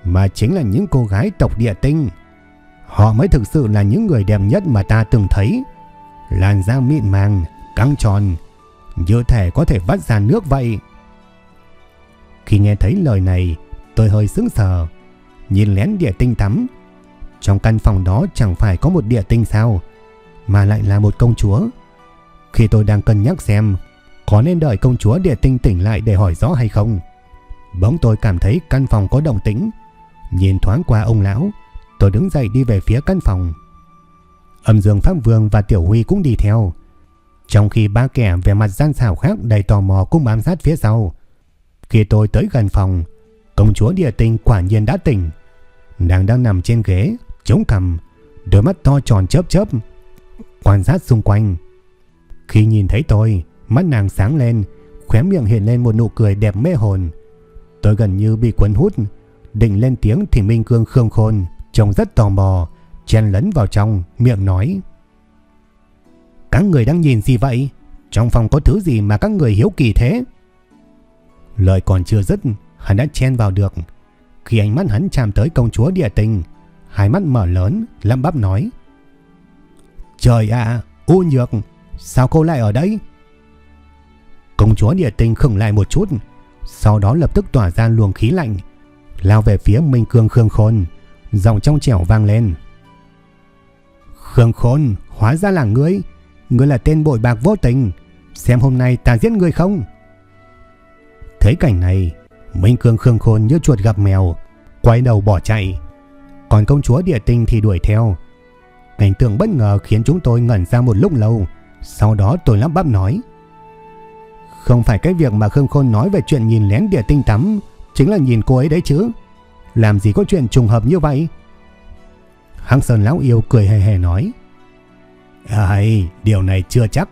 mà chính là những cô gái tộc địa tinh. Họ mới thực sự là những người đẹp nhất mà ta từng thấy. Làn da mịn màng, căng tròn, như thể có thể vắt ra nước vậy. Khi nghe thấy lời này, tôi hơi sững sờ, nhìn lén địa tinh tắm. Trong căn phòng đó chẳng phải có một địa tinh sao, mà lại là một công chúa. Khi tôi đang cân nhắc xem có nên đợi công chúa địa tinh tỉnh lại để hỏi rõ hay không, bỗng tôi cảm thấy căn phòng có động tĩnh. Nhìn thoáng qua ông lão, tôi đứng dậy đi về phía căn phòng. Âm Dương Pháp Vương và Tiểu Huy cũng đi theo. Trong khi ba kẻ về mặt gian xảo khác đầy tò mò cũng bám sát phía sau. Khi tôi tới gần phòng, công chúa địa tinh quả nhiên đã tỉnh. Nàng đang nằm trên ghế, chống cằm, đôi mắt to tròn chớp chớp, quan sát xung quanh. Khi nhìn thấy tôi, mắt nàng sáng lên, khóe miệng hiện lên một nụ cười đẹp mê hồn. Tôi gần như bị cuốn hút, định lên tiếng thì Minh Cương Khương Khôn, trông rất tò mò, chen lấn vào trong, miệng nói. Các người đang nhìn gì vậy? Trong phòng có thứ gì mà các người hiếu kỳ thế? Lời còn chưa dứt, hắn đã chen vào được. Khi ánh mắt hắn chạm tới công chúa địa tình, hai mắt mở lớn, lăm bắp nói. Trời ạ, U Nhược, sao cô lại ở đây? Công chúa địa tinh khựng lại một chút, sau đó lập tức tỏa ra luồng khí lạnh, lao về phía Minh Cương Khương Khôn, giọng trong trẻo vang lên. Khương Khôn, hóa ra là ngươi, Ngươi là tên bội bạc vô tình Xem hôm nay ta giết ngươi không? Thấy cảnh này Minh Cương Khương Khôn như chuột gặp mèo Quay đầu bỏ chạy. Còn công chúa địa tinh thì đuổi theo. Cảnh tượng bất ngờ khiến chúng tôi ngẩn ra một lúc lâu Sau đó tôi lắp bắp nói. Không phải cái việc mà Khương Khôn nói về chuyện nhìn lén địa tinh tắm, Chính là nhìn cô ấy đấy chứ. Làm gì có chuyện trùng hợp như vậy? Hăng Sơn Lão Yêu cười hề hề nói. Ây điều này chưa chắc.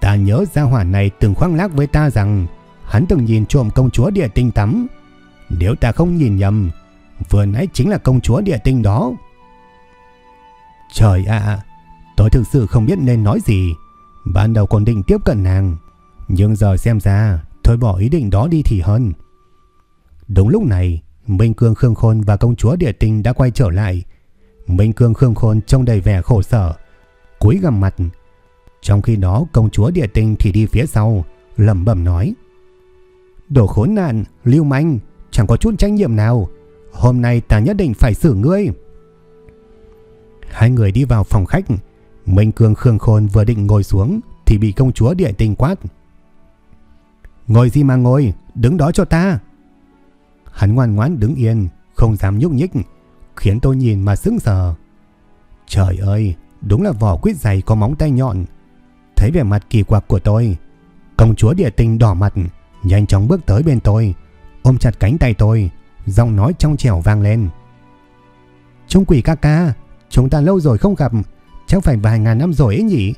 Ta nhớ gia hỏa này từng khoang lác với ta rằng, Hắn từng nhìn trộm công chúa địa tinh tắm. Nếu ta không nhìn nhầm, Vừa nãy chính là công chúa địa tinh đó. Trời ạ, Tôi thực sự không biết nên nói gì. Ban đầu còn định tiếp cận nàng. Nhưng giờ xem ra Thôi bỏ ý định đó đi thì hơn. Đúng lúc này Minh Cương Khương Khôn và công chúa địa tinh đã quay trở lại. Minh Cương Khương Khôn trông đầy vẻ khổ sở cúi gằm mặt. Trong khi đó công chúa địa tinh thì đi phía sau lẩm bẩm nói Đồ khốn nạn, lưu manh Chẳng có chút trách nhiệm nào. Hôm nay ta nhất định phải xử ngươi. Hai người đi vào phòng khách. Minh Cương Khương Khôn vừa định ngồi xuống Thì bị công chúa địa tinh quát Ngồi gì mà ngồi, Đứng đó cho ta. Hắn ngoan ngoãn đứng yên, Không dám nhúc nhích, Khiến tôi nhìn mà sững sờ. Trời ơi, Đúng là vỏ quýt dày có móng tay nhọn. Thấy vẻ mặt kỳ quặc của tôi, Công chúa địa tinh đỏ mặt, Nhanh chóng bước tới bên tôi, Ôm chặt cánh tay tôi, Giọng nói trong trẻo vang lên. Trung quỷ ca ca, Chúng ta lâu rồi không gặp, Chắc phải vài ngàn năm rồi ấy nhỉ?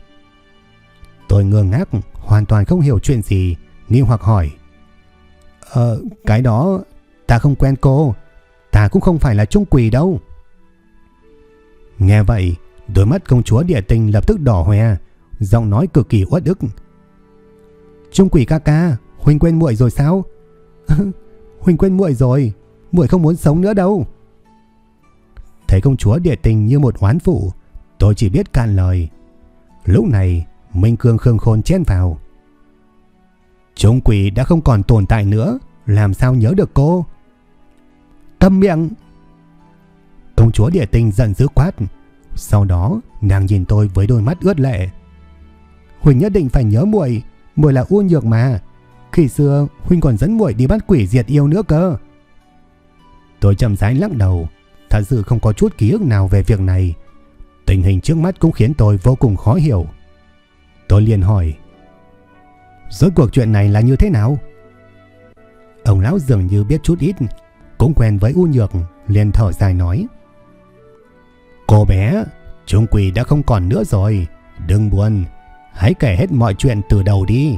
Tôi ngơ ngác, Hoàn toàn không hiểu chuyện gì. Nghi hoặc hỏi. Ờ cái đó, Ta không quen cô. Ta cũng không phải là trung quỷ đâu. Nghe vậy, Đôi mắt công chúa địa tinh lập tức đỏ hoe, Giọng nói cực kỳ uất ức. Trung quỷ ca ca, Huynh quên muội rồi sao? *laughs* Huynh quên muội rồi, muội không muốn sống nữa đâu. Thấy công chúa địa tinh như một oán phụ, Tôi chỉ biết cạn lời. Lúc này, Minh Cương Khương Khôn chen vào. Trung quỷ đã không còn tồn tại nữa. Làm sao nhớ được cô? Câm miệng. Công chúa địa tinh giận dữ quát. Sau đó, nàng nhìn tôi với đôi mắt ướt lệ. Huỳnh nhất định phải nhớ muội muội là u nhược mà. Khi xưa Huynh còn dẫn muội đi bắt quỷ diệt yêu nữa cơ. Tôi chậm rãi lắc đầu. Thật sự không có chút ký ức nào về việc này. Tình hình trước mắt cũng khiến tôi vô cùng khó hiểu. Tôi liền hỏi Rốt cuộc chuyện này là như thế nào? Ông lão dường như biết chút ít, Cũng quen với U Nhược, liền thở dài nói. Cô bé Trung quỷ đã không còn nữa rồi, Đừng buồn, Hãy kể hết mọi chuyện từ đầu đi.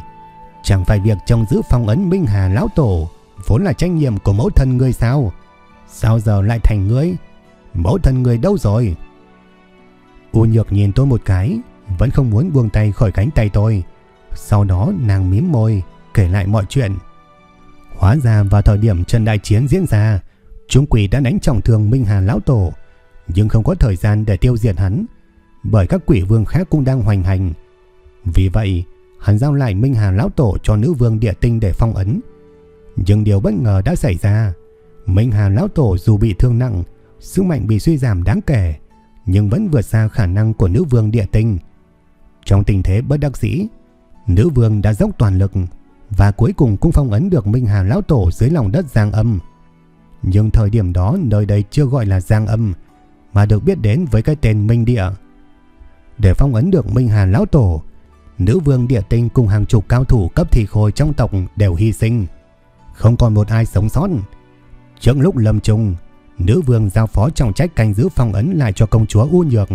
Chẳng phải việc trông giữ phong ấn Minh Hà Lão Tổ Vốn là trách nhiệm của mẫu thân ngươi sao? Sao giờ lại thành ngươi? Mẫu thân người đâu rồi? U nhược nhìn tôi một cái, Vẫn không muốn buông tay khỏi cánh tay tôi. Sau đó nàng mím môi Kể lại mọi chuyện. Hóa ra vào thời điểm trận đại chiến diễn ra Trung quỷ đã đánh trọng thương Minh Hà Lão Tổ. Nhưng không có thời gian để tiêu diệt hắn Bởi các quỷ vương khác cũng đang hoành hành. Vì vậy Hắn giao lại Minh Hà Lão Tổ cho nữ vương địa tinh để phong ấn. Nhưng điều bất ngờ đã xảy ra. Minh Hà Lão Tổ dù bị thương nặng, sức mạnh bị suy giảm đáng kể, nhưng vẫn vượt xa khả năng của nữ vương địa tinh. Trong tình thế bất đắc dĩ, nữ vương đã dốc toàn lực và cuối cùng cũng phong ấn được Minh Hà Lão Tổ dưới lòng đất Giang Âm. Nhưng thời điểm đó nơi đây chưa gọi là Giang Âm, mà được biết đến với cái tên Minh Địa. Để phong ấn được Minh Hà Lão Tổ, nữ vương địa tinh cùng hàng chục cao thủ cấp thị khôi trong tộc đều hy sinh. Không còn một ai sống sót. Trước lúc lâm chung, nữ vương giao phó trọng trách canh giữ phong ấn lại cho công chúa U Nhược,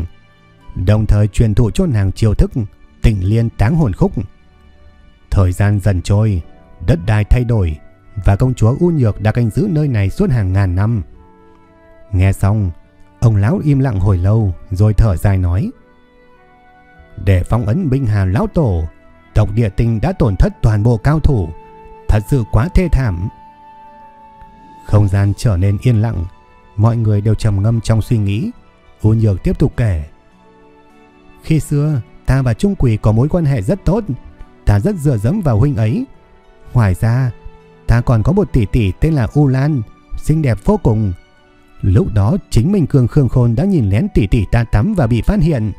đồng thời truyền thụ cho nàng chiêu thức tịnh liên táng hồn khúc. Thời gian dần trôi, đất đai thay đổi và công chúa U Nhược đã canh giữ nơi này suốt hàng ngàn năm. Nghe xong, ông lão im lặng hồi lâu rồi thở dài nói: "Để phong ấn binh Hà lão tổ, tộc địa tinh đã tổn thất toàn bộ cao thủ, thật sự quá thê thảm." Không gian trở nên yên lặng, mọi người đều trầm ngâm trong suy nghĩ. U Nhược tiếp tục kể. Khi xưa, ta và Trung Quỷ có mối quan hệ rất tốt, ta rất dựa dẫm vào huynh ấy. Ngoài ra, ta còn có một tỷ tỷ tên là U Lan, xinh đẹp vô cùng. Lúc đó chính mình Cường Khương Khôn đã nhìn lén tỷ tỷ ta tắm và bị phát hiện.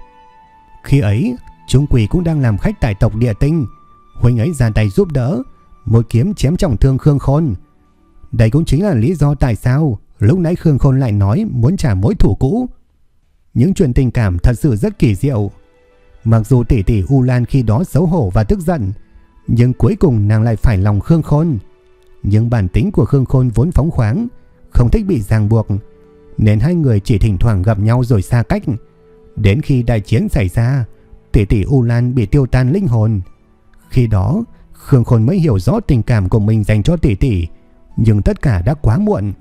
Khi ấy, Trung Quỷ cũng đang làm khách tại tộc địa tinh. Huynh ấy ra tay giúp đỡ, một kiếm chém trọng thương Khương Khôn. Đây cũng chính là lý do tại sao lúc nãy Khương Khôn lại nói muốn trả mối thủ cũ. Những chuyện tình cảm thật sự rất kỳ diệu. Mặc dù tỷ tỷ U Lan khi đó xấu hổ và tức giận, Nhưng cuối cùng nàng lại phải lòng Khương Khôn. Nhưng bản tính của Khương Khôn vốn phóng khoáng, không thích bị ràng buộc, nên hai người chỉ thỉnh thoảng gặp nhau rồi xa cách. Đến khi đại chiến xảy ra, tỷ tỷ U Lan bị tiêu tan linh hồn. Khi đó, Khương Khôn mới hiểu rõ tình cảm của mình dành cho tỷ tỷ, nhưng tất cả đã quá muộn.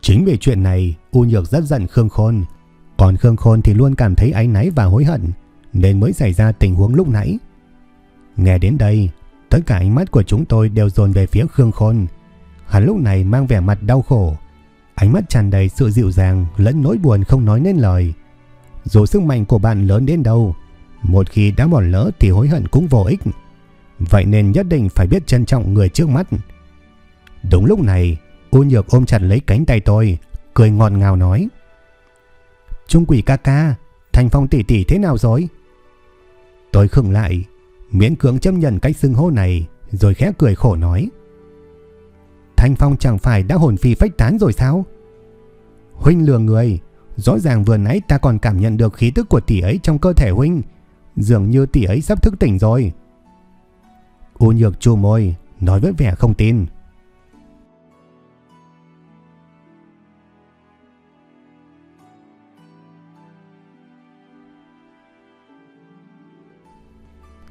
Chính vì chuyện này, U Nhược rất giận Khương Khôn, còn Khương Khôn thì luôn cảm thấy áy náy và hối hận, nên mới xảy ra tình huống lúc nãy. Nghe đến đây, tất cả ánh mắt của chúng tôi đều dồn về phía Khương Khôn. Hắn lúc này mang vẻ mặt đau khổ, ánh mắt tràn đầy sự dịu dàng lẫn nỗi buồn không nói nên lời. Dù sức mạnh của bạn lớn đến đâu, một khi đã bỏ lỡ thì hối hận cũng vô ích. Vậy nên nhất định phải biết trân trọng người trước mắt. Đúng lúc này, U Nhược ôm chặt lấy cánh tay tôi, cười ngọt ngào nói. Trung quỷ ca ca, Thành Phong tỷ tỷ thế nào rồi? Tôi khựng lại, miễn cưỡng chấp nhận cách xưng hô này, rồi khẽ cười khổ nói. Thanh Phong chẳng phải đã hồn phi phách tán rồi sao? Huynh lừa người, rõ ràng vừa nãy ta còn cảm nhận được khí tức của tỷ ấy trong cơ thể Huynh, dường như tỷ ấy sắp thức tỉnh rồi. U nhược chu môi, nói với vẻ không tin.